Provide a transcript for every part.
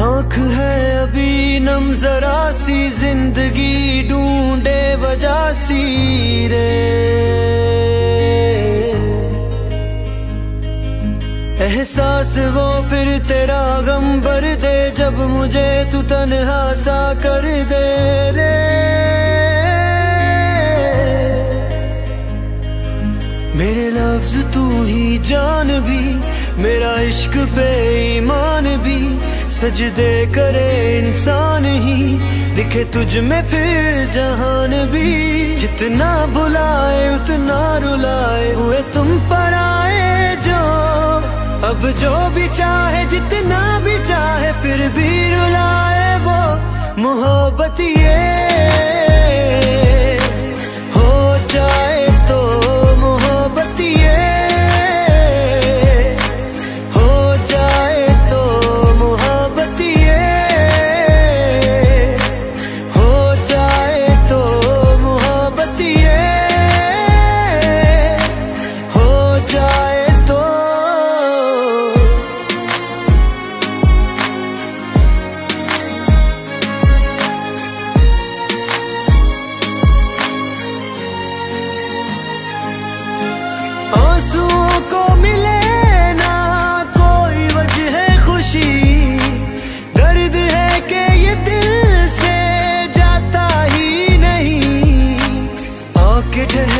ابھی نم ذرا سی، زندگی ڈھونڈے وجہ سی رے۔ احساس وہ پھر تیرا غم بھر دے جب مجھے تو تنہا سا کر دے رے۔ میرے لفظ تو ہی جان بھی، میرا عشق بے ایمان بھی۔ سجدے کرے انسان ہی۔ دکھے تجھ میں پھر جہان بھی۔ جتنا بلائے اتنا رلائے ہوئے تم پر آئے جو۔ اب جو بھی چاہے، جتنا بھی چاہے، پھر بھی رلائے وہ۔ محبت یہ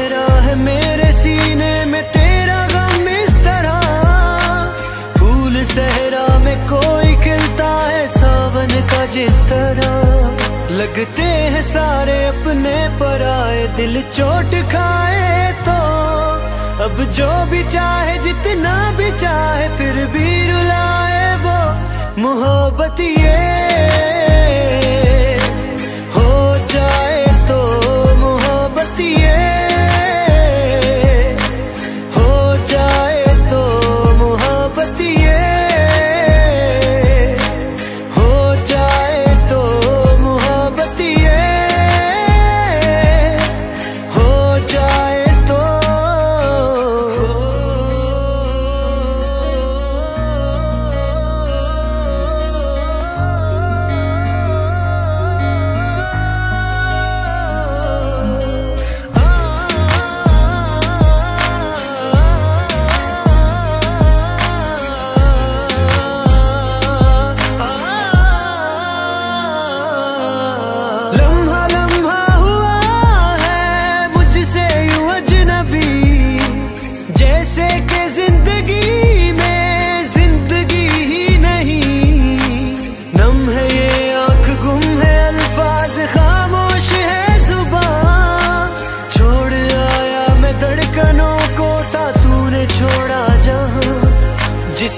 کے ہے میرے سینے میں تیرا غم اس طرح۔ پھول صحرا میں کوئی کھلتا ہے ساون کا جس طرح۔ لگتے ہیں سارے اپنے پر آئے، دل چوٹ کھائے تو۔ اب جو بھی چاہے، جتنا بھی چاہے، پھر بھی رلائے وہ۔ محبت یہ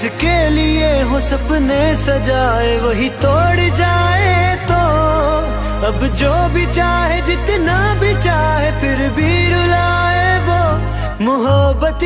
جس کے لیے ہو سپنے سجائے، وہی توڑ جائے تو۔ اب جو بھی چاہے، جتنا بھی چاہے، پھر بھی رلائے وہ۔ محبت